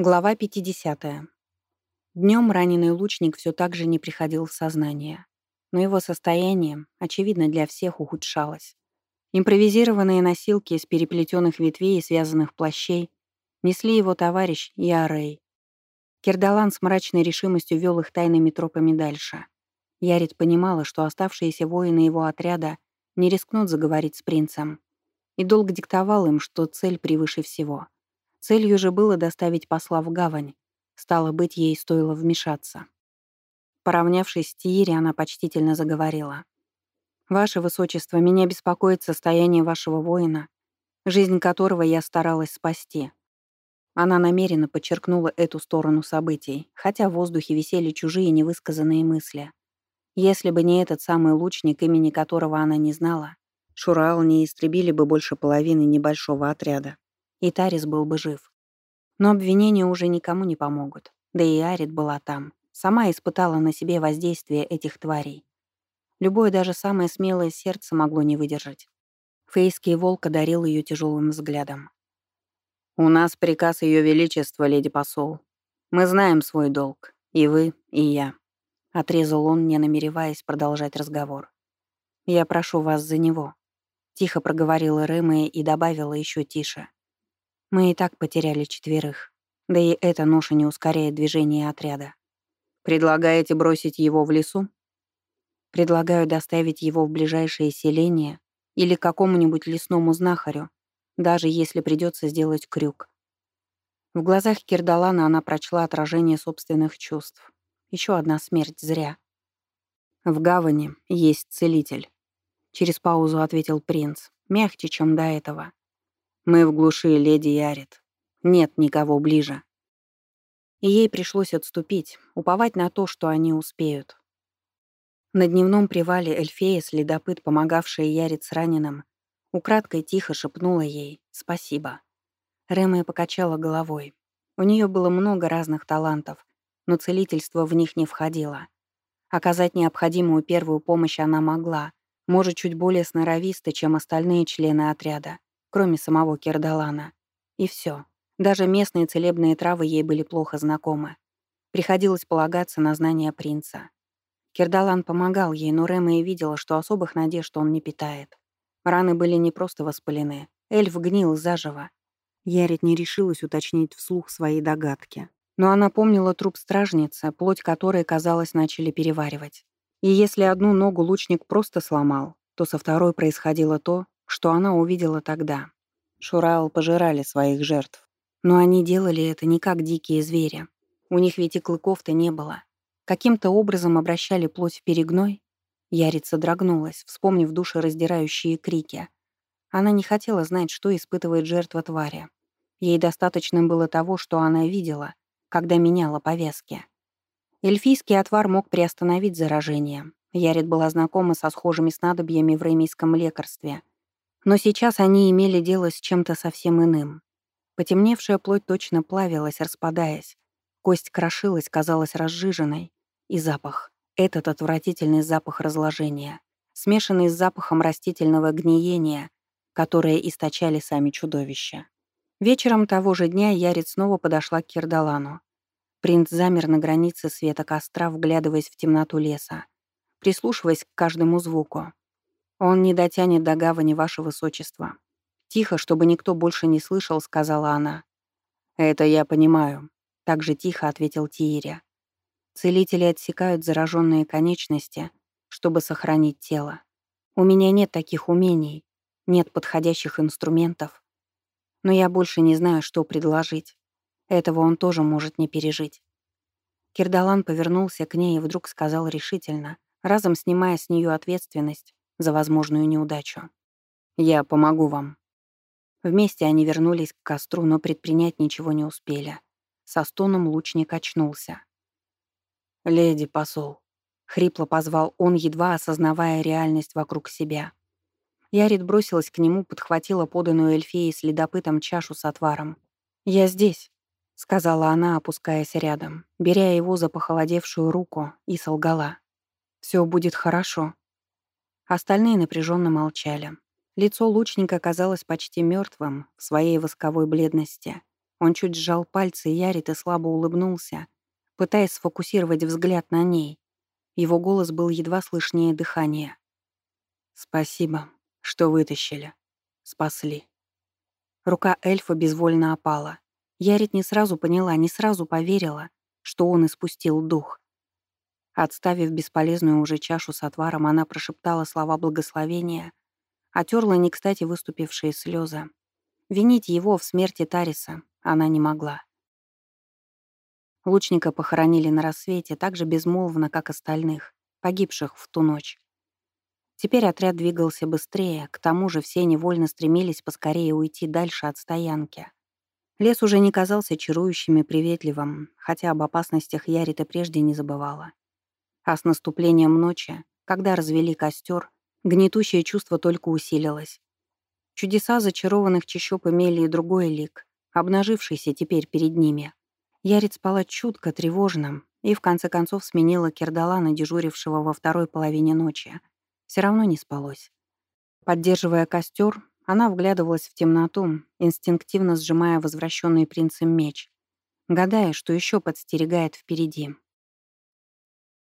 Глава 50. Днем раненый лучник все так же не приходил в сознание. Но его состояние, очевидно, для всех ухудшалось. Импровизированные носилки из переплетенных ветвей и связанных плащей несли его товарищ Ярей. Кирдалан с мрачной решимостью вел их тайными тропами дальше. Ярит понимала, что оставшиеся воины его отряда не рискнут заговорить с принцем. И долго диктовал им, что цель превыше всего — Целью же было доставить посла в гавань. Стало быть, ей стоило вмешаться. Поравнявшись с Тиири, она почтительно заговорила. «Ваше Высочество, меня беспокоит состояние вашего воина, жизнь которого я старалась спасти». Она намеренно подчеркнула эту сторону событий, хотя в воздухе висели чужие невысказанные мысли. Если бы не этот самый лучник, имени которого она не знала, Шурал не истребили бы больше половины небольшого отряда и Тарис был бы жив. Но обвинения уже никому не помогут. Да и Арит была там. Сама испытала на себе воздействие этих тварей. Любое, даже самое смелое сердце могло не выдержать. Фейский волк одарил ее тяжелым взглядом. «У нас приказ Ее Величества, леди посол. Мы знаем свой долг. И вы, и я», — отрезал он, не намереваясь продолжать разговор. «Я прошу вас за него», — тихо проговорила Рэмэ и добавила еще тише. Мы и так потеряли четверых. Да и эта ноша не ускоряет движение отряда. Предлагаете бросить его в лесу? Предлагаю доставить его в ближайшее селение или какому-нибудь лесному знахарю, даже если придется сделать крюк. В глазах Кирдалана она прочла отражение собственных чувств. Еще одна смерть зря. В гавани есть целитель. Через паузу ответил принц, мягче, чем до этого. Мы в глуши, леди Ярит. Нет никого ближе. И ей пришлось отступить, уповать на то, что они успеют. На дневном привале Эльфея, следопыт, помогавшая Ярит с раненым, украдкой тихо шепнула ей «спасибо». Рэмэ покачала головой. У нее было много разных талантов, но целительство в них не входило. Оказать необходимую первую помощь она могла, может, чуть более сноровисто, чем остальные члены отряда кроме самого Кирдалана. И все. Даже местные целебные травы ей были плохо знакомы. Приходилось полагаться на знания принца. Кирдалан помогал ей, но Рэма и видела, что особых надежд он не питает. Раны были не просто воспалены. Эльф гнил заживо. Ярит не решилась уточнить вслух свои догадки. Но она помнила труп стражницы, плоть которой, казалось, начали переваривать. И если одну ногу лучник просто сломал, то со второй происходило то, что она увидела тогда. Шураал пожирали своих жертв. Но они делали это не как дикие звери. У них ведь и клыков-то не было. Каким-то образом обращали плоть в перегной. Ярица дрогнулась, вспомнив душераздирающие крики. Она не хотела знать, что испытывает жертва твари. Ей достаточно было того, что она видела, когда меняла повязки. Эльфийский отвар мог приостановить заражение. Ярит была знакома со схожими снадобьями в ремийском лекарстве — но сейчас они имели дело с чем-то совсем иным. Потемневшая плоть точно плавилась, распадаясь. Кость крошилась, казалась разжиженной. И запах. Этот отвратительный запах разложения, смешанный с запахом растительного гниения, которое источали сами чудовища. Вечером того же дня Ярит снова подошла к Кирдалану. Принц замер на границе света костра, вглядываясь в темноту леса, прислушиваясь к каждому звуку. «Он не дотянет до гавани, ваше высочество». «Тихо, чтобы никто больше не слышал», — сказала она. «Это я понимаю», — так же тихо ответил Тииря. «Целители отсекают зараженные конечности, чтобы сохранить тело. У меня нет таких умений, нет подходящих инструментов. Но я больше не знаю, что предложить. Этого он тоже может не пережить». Кирдалан повернулся к ней и вдруг сказал решительно, разом снимая с нее ответственность за возможную неудачу. «Я помогу вам». Вместе они вернулись к костру, но предпринять ничего не успели. Со стоном лучник очнулся. «Леди посол», — хрипло позвал он, едва осознавая реальность вокруг себя. Ярит бросилась к нему, подхватила поданную эльфеей следопытом чашу с отваром. «Я здесь», — сказала она, опускаясь рядом, беря его за похолодевшую руку, и солгала. «Все будет хорошо. Остальные напряженно молчали. Лицо лучника казалось почти мертвым в своей восковой бледности. Он чуть сжал пальцы Ярит и слабо улыбнулся, пытаясь сфокусировать взгляд на ней. Его голос был едва слышнее дыхания. «Спасибо, что вытащили. Спасли». Рука эльфа безвольно опала. Ярит не сразу поняла, не сразу поверила, что он испустил дух. Отставив бесполезную уже чашу с отваром, она прошептала слова благословения, отерла не кстати выступившие слезы. Винить его в смерти Тариса она не могла. Лучника похоронили на рассвете так же безмолвно, как остальных, погибших в ту ночь. Теперь отряд двигался быстрее, к тому же все невольно стремились поскорее уйти дальше от стоянки. Лес уже не казался чарующим и приветливым, хотя об опасностях Ярита прежде не забывала. А с наступлением ночи, когда развели костер, гнетущее чувство только усилилось. Чудеса зачарованных чащоб имели и другой лик, обнажившийся теперь перед ними. Ярит спала чутко, тревожным, и в конце концов сменила Кирдалана, дежурившего во второй половине ночи. Все равно не спалось. Поддерживая костер, она вглядывалась в темноту, инстинктивно сжимая возвращенный принцем меч, гадая, что еще подстерегает впереди.